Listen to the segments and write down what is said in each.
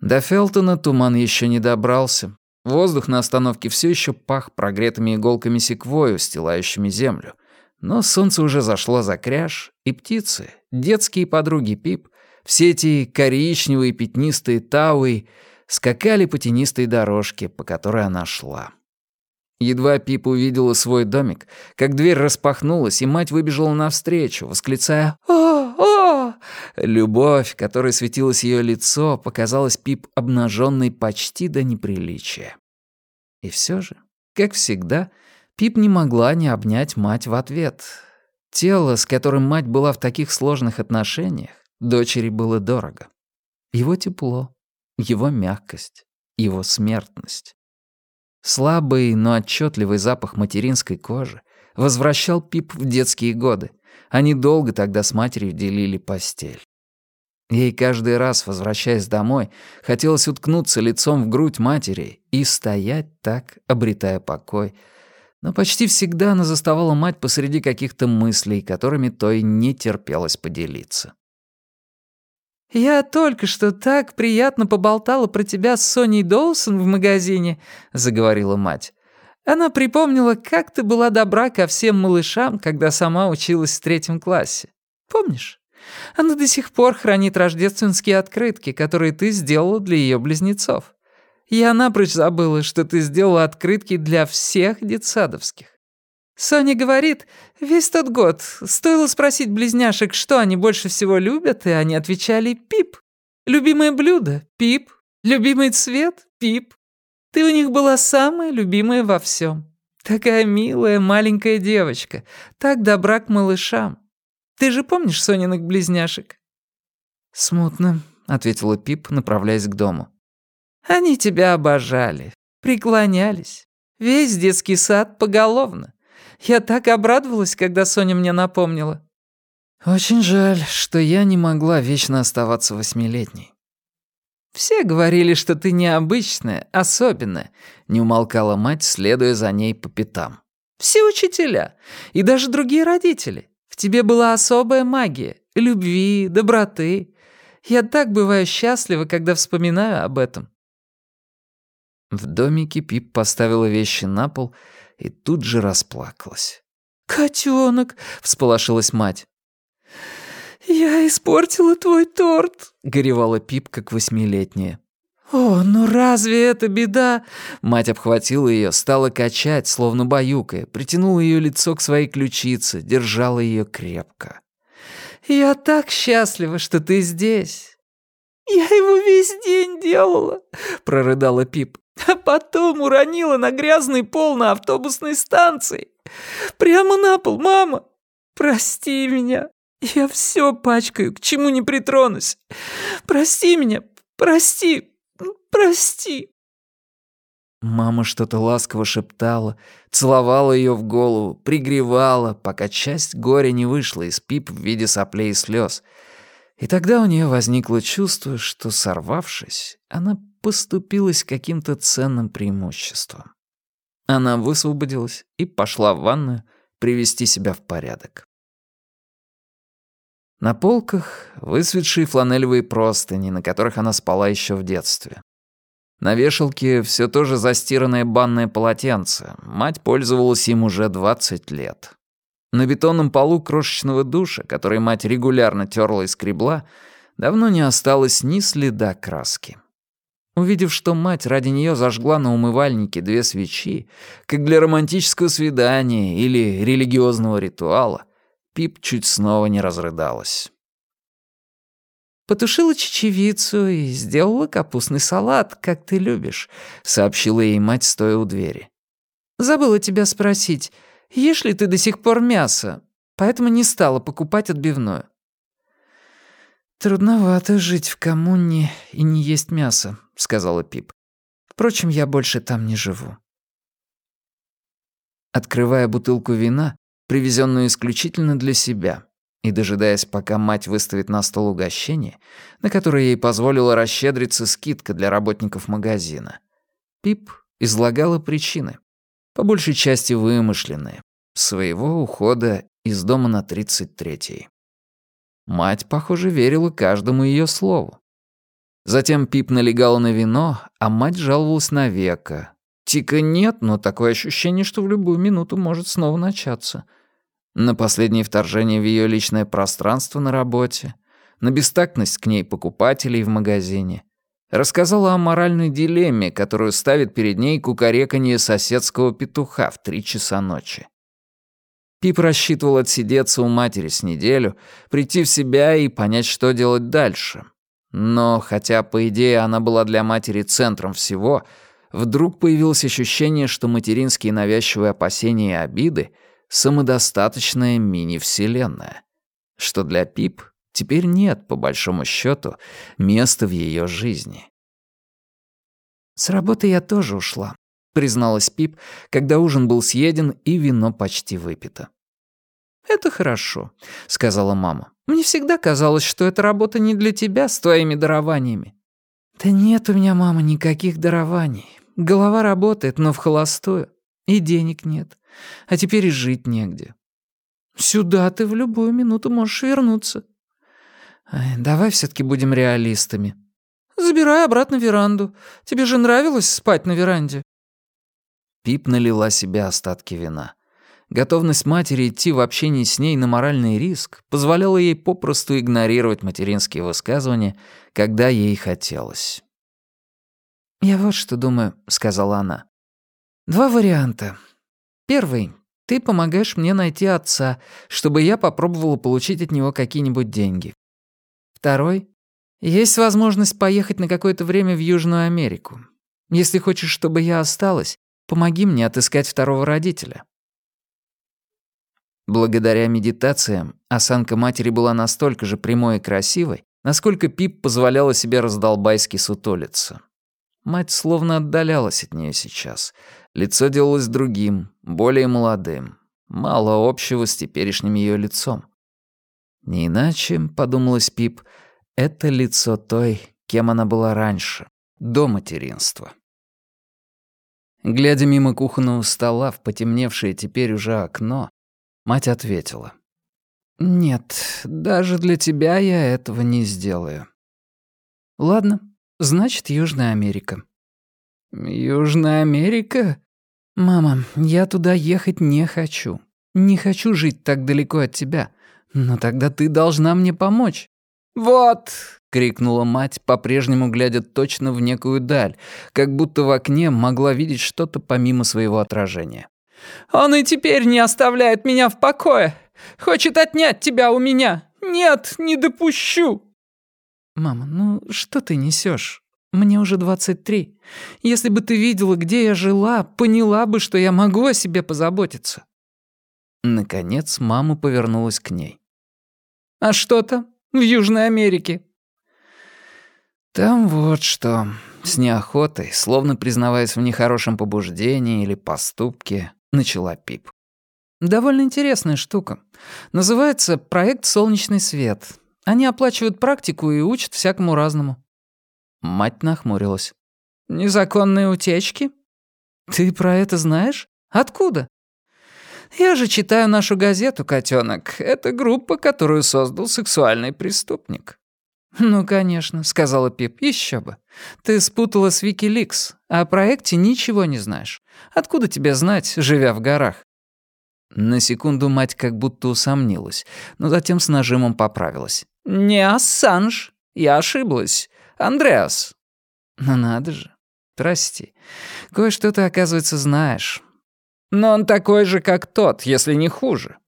До Фелтона туман еще не добрался. Воздух на остановке все еще пах прогретыми иголками секвою, стилающими землю. Но солнце уже зашло за кряж, и птицы, детские подруги Пип, все эти коричневые пятнистые тауи скакали по тенистой дорожке, по которой она шла. Едва Пип увидела свой домик, как дверь распахнулась, и мать выбежала навстречу, восклицая «О, о!». Любовь, которой светилось ее лицо, показалась Пип обнаженной почти до неприличия. И все же, как всегда, Пип не могла не обнять мать в ответ. Тело, с которым мать была в таких сложных отношениях, дочери было дорого. Его тепло, его мягкость, его смертность. Слабый, но отчетливый запах материнской кожи возвращал Пип в детские годы. Они долго тогда с матерью делили постель. Ей каждый раз, возвращаясь домой, хотелось уткнуться лицом в грудь матери и стоять так, обретая покой. Но почти всегда она заставала мать посреди каких-то мыслей, которыми той не терпелось поделиться. «Я только что так приятно поболтала про тебя с Соней Доусон в магазине», — заговорила мать. «Она припомнила, как ты была добра ко всем малышам, когда сама училась в третьем классе. Помнишь? Она до сих пор хранит рождественские открытки, которые ты сделала для ее близнецов. Я напрочь забыла, что ты сделала открытки для всех детсадовских. Соня говорит, весь тот год стоило спросить близняшек, что они больше всего любят, и они отвечали «пип». Любимое блюдо — пип. Любимый цвет — пип. Ты у них была самая любимая во всем. Такая милая маленькая девочка, так добра к малышам. Ты же помнишь Сониных близняшек?» «Смутно», — ответила Пип, направляясь к дому. «Они тебя обожали, преклонялись. Весь детский сад поголовно. Я так обрадовалась, когда Соня мне напомнила». «Очень жаль, что я не могла вечно оставаться восьмилетней». «Все говорили, что ты необычная, особенная», — не умолкала мать, следуя за ней по пятам. «Все учителя и даже другие родители. В тебе была особая магия, любви, доброты. Я так бываю счастлива, когда вспоминаю об этом». В домике Пип поставила вещи на пол и тут же расплакалась. «Котёнок!» — всполошилась мать. «Я испортила твой торт!» — горевала Пип, как восьмилетняя. «О, ну разве это беда?» Мать обхватила ее, стала качать, словно баюкая, притянула ее лицо к своей ключице, держала ее крепко. «Я так счастлива, что ты здесь!» «Я его весь день делала!» — прорыдала Пип а потом уронила на грязный пол на автобусной станции. Прямо на пол, мама. Прости меня. Я все пачкаю, к чему не притронусь. Прости меня, прости, прости. Мама что-то ласково шептала, целовала ее в голову, пригревала, пока часть горя не вышла из пип в виде соплей и слез. И тогда у нее возникло чувство, что, сорвавшись, она поступилась каким-то ценным преимуществом. Она высвободилась и пошла в ванную привести себя в порядок. На полках высветшие фланелевые простыни, на которых она спала еще в детстве. На вешалке все то же застиранное банное полотенце. Мать пользовалась им уже 20 лет. На бетонном полу крошечного душа, который мать регулярно терла и скребла, давно не осталось ни следа краски. Увидев, что мать ради нее зажгла на умывальнике две свечи, как для романтического свидания или религиозного ритуала, Пип чуть снова не разрыдалась. «Потушила чечевицу и сделала капустный салат, как ты любишь», — сообщила ей мать, стоя у двери. «Забыла тебя спросить, ешь ли ты до сих пор мясо, поэтому не стала покупать отбивную». «Трудновато жить в коммуне и не есть мясо», — сказала Пип. «Впрочем, я больше там не живу». Открывая бутылку вина, привезенную исключительно для себя, и дожидаясь, пока мать выставит на стол угощение, на которое ей позволила расщедриться скидка для работников магазина, Пип излагала причины, по большей части вымышленные, своего ухода из дома на 33-й. Мать, похоже, верила каждому ее слову. Затем Пип налегала на вино, а мать жаловалась на века. Тика нет, но такое ощущение, что в любую минуту может снова начаться. На последнее вторжение в ее личное пространство на работе, на бестактность к ней покупателей в магазине. Рассказала о моральной дилемме, которую ставит перед ней кукареканье соседского петуха в три часа ночи. Пип рассчитывал отсидеться у матери с неделю, прийти в себя и понять, что делать дальше. Но хотя, по идее, она была для матери центром всего, вдруг появилось ощущение, что материнские навязчивые опасения и обиды — самодостаточная мини-вселенная. Что для Пип теперь нет, по большому счету, места в ее жизни. «С работы я тоже ушла», призналась Пип, когда ужин был съеден и вино почти выпито. «Это хорошо», — сказала мама. «Мне всегда казалось, что эта работа не для тебя с твоими дарованиями». «Да нет у меня, мама, никаких дарований. Голова работает, но в холостую. И денег нет. А теперь и жить негде. Сюда ты в любую минуту можешь вернуться». «Давай все таки будем реалистами». «Забирай обратно веранду. Тебе же нравилось спать на веранде?» Пип налила себе остатки вина. Готовность матери идти в общении с ней на моральный риск позволяла ей попросту игнорировать материнские высказывания, когда ей хотелось. «Я вот что думаю», — сказала она. «Два варианта. Первый. Ты помогаешь мне найти отца, чтобы я попробовала получить от него какие-нибудь деньги. Второй. Есть возможность поехать на какое-то время в Южную Америку. Если хочешь, чтобы я осталась, Помоги мне отыскать второго родителя». Благодаря медитациям осанка матери была настолько же прямой и красивой, насколько Пип позволяла себе раздолбайски сутолиться. Мать словно отдалялась от нее сейчас. Лицо делалось другим, более молодым. Мало общего с теперешним ее лицом. Не иначе, подумалась Пип, это лицо той, кем она была раньше, до материнства. Глядя мимо кухонного стола в потемневшее теперь уже окно, мать ответила. «Нет, даже для тебя я этого не сделаю». «Ладно, значит, Южная Америка». «Южная Америка?» «Мама, я туда ехать не хочу. Не хочу жить так далеко от тебя. Но тогда ты должна мне помочь». «Вот!» — крикнула мать, по-прежнему глядя точно в некую даль, как будто в окне могла видеть что-то помимо своего отражения. «Он и теперь не оставляет меня в покое! Хочет отнять тебя у меня! Нет, не допущу!» «Мама, ну что ты несешь? Мне уже 23. Если бы ты видела, где я жила, поняла бы, что я могу о себе позаботиться». Наконец мама повернулась к ней. «А что-то? в Южной Америке». «Там вот что...» С неохотой, словно признаваясь в нехорошем побуждении или поступке, начала Пип. «Довольно интересная штука. Называется «Проект «Солнечный свет». Они оплачивают практику и учат всякому разному». Мать нахмурилась. «Незаконные утечки? Ты про это знаешь? Откуда?» «Я же читаю нашу газету, котенок. Это группа, которую создал сексуальный преступник». «Ну, конечно», — сказала Пип, еще бы. «Ты спутала с Викиликс, о проекте ничего не знаешь. Откуда тебе знать, живя в горах?» На секунду мать как будто усомнилась, но затем с нажимом поправилась. «Не Ассанж. Я ошиблась. Андреас». «Ну надо же. Прости. Кое-что ты, оказывается, знаешь. Но он такой же, как тот, если не хуже».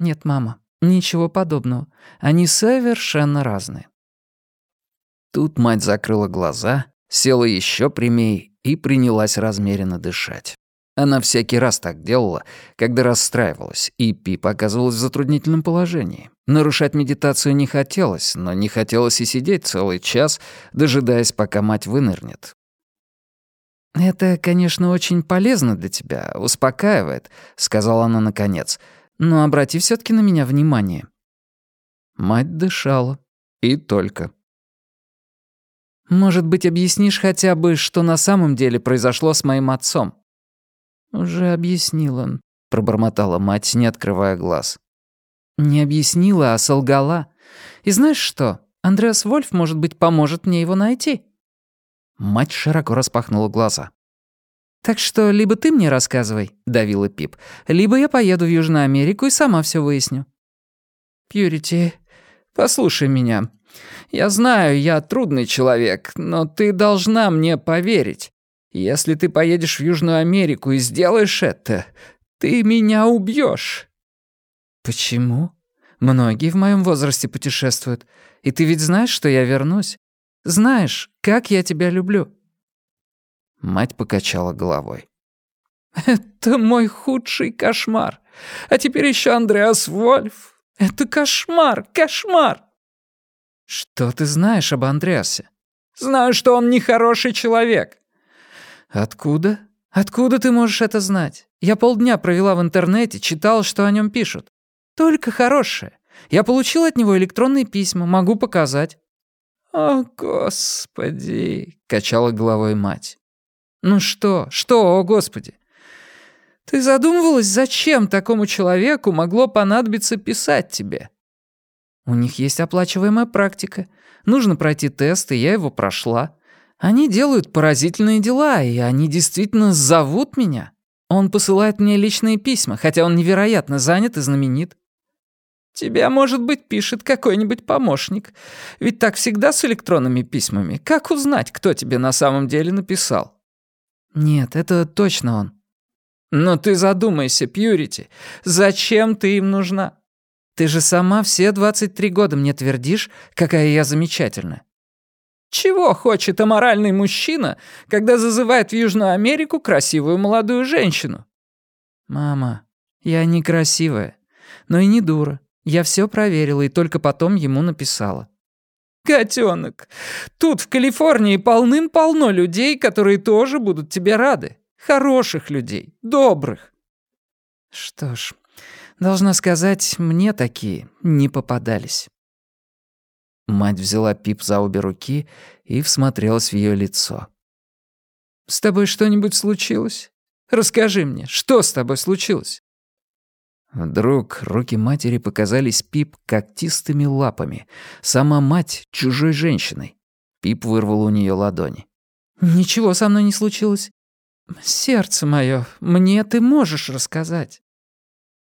«Нет, мама, ничего подобного. Они совершенно разные». Тут мать закрыла глаза, села еще прямее и принялась размеренно дышать. Она всякий раз так делала, когда расстраивалась, и Пип оказывалась в затруднительном положении. Нарушать медитацию не хотелось, но не хотелось и сидеть целый час, дожидаясь, пока мать вынырнет. «Это, конечно, очень полезно для тебя, успокаивает», — сказала она наконец. «Но обрати все таки на меня внимание». Мать дышала. И только. «Может быть, объяснишь хотя бы, что на самом деле произошло с моим отцом?» «Уже объяснила», — пробормотала мать, не открывая глаз. «Не объяснила, а солгала. И знаешь что? Андреас Вольф, может быть, поможет мне его найти». Мать широко распахнула глаза. «Так что либо ты мне рассказывай», — давила Пип, «либо я поеду в Южную Америку и сама все выясню». «Пьюрити, послушай меня. Я знаю, я трудный человек, но ты должна мне поверить. Если ты поедешь в Южную Америку и сделаешь это, ты меня убьешь. «Почему? Многие в моем возрасте путешествуют. И ты ведь знаешь, что я вернусь. Знаешь, как я тебя люблю». Мать покачала головой. «Это мой худший кошмар. А теперь еще Андреас Вольф. Это кошмар, кошмар!» «Что ты знаешь об Андреасе?» «Знаю, что он нехороший человек». «Откуда?» «Откуда ты можешь это знать? Я полдня провела в интернете, читала, что о нем пишут. Только хорошее. Я получил от него электронные письма, могу показать». «О, Господи!» — качала головой мать. «Ну что, что, о, Господи?» «Ты задумывалась, зачем такому человеку могло понадобиться писать тебе?» «У них есть оплачиваемая практика. Нужно пройти тест, и я его прошла. Они делают поразительные дела, и они действительно зовут меня. Он посылает мне личные письма, хотя он невероятно занят и знаменит. Тебя, может быть, пишет какой-нибудь помощник. Ведь так всегда с электронными письмами. Как узнать, кто тебе на самом деле написал? Нет, это точно он. Но ты задумайся, Пьюрити, зачем ты им нужна? Ты же сама все 23 года мне твердишь, какая я замечательная. Чего хочет аморальный мужчина, когда зазывает в Южную Америку красивую молодую женщину? Мама, я не красивая, но и не дура. Я все проверила и только потом ему написала. Котенок, тут в Калифорнии полным-полно людей, которые тоже будут тебе рады. Хороших людей, добрых. Что ж, должна сказать, мне такие не попадались. Мать взяла Пип за обе руки и всмотрелась в ее лицо. «С тобой что-нибудь случилось? Расскажи мне, что с тобой случилось?» Вдруг руки матери показались Пип когтистыми лапами. Сама мать — чужой женщиной. Пип вырвал у нее ладони. «Ничего со мной не случилось. Сердце мое, мне ты можешь рассказать».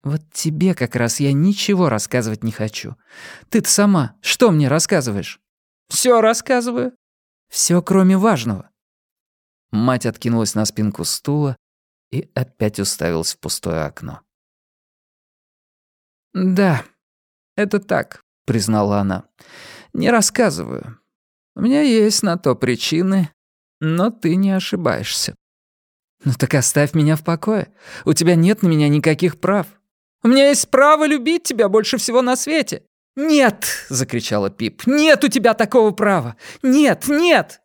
«Вот тебе как раз я ничего рассказывать не хочу. Ты-то сама что мне рассказываешь?» «Всё рассказываю». «Всё, кроме важного». Мать откинулась на спинку стула и опять уставилась в пустое окно. «Да, это так», — признала она. «Не рассказываю. У меня есть на то причины, но ты не ошибаешься». «Ну так оставь меня в покое. У тебя нет на меня никаких прав. У меня есть право любить тебя больше всего на свете». «Нет!» — закричала Пип. «Нет у тебя такого права! Нет, нет!»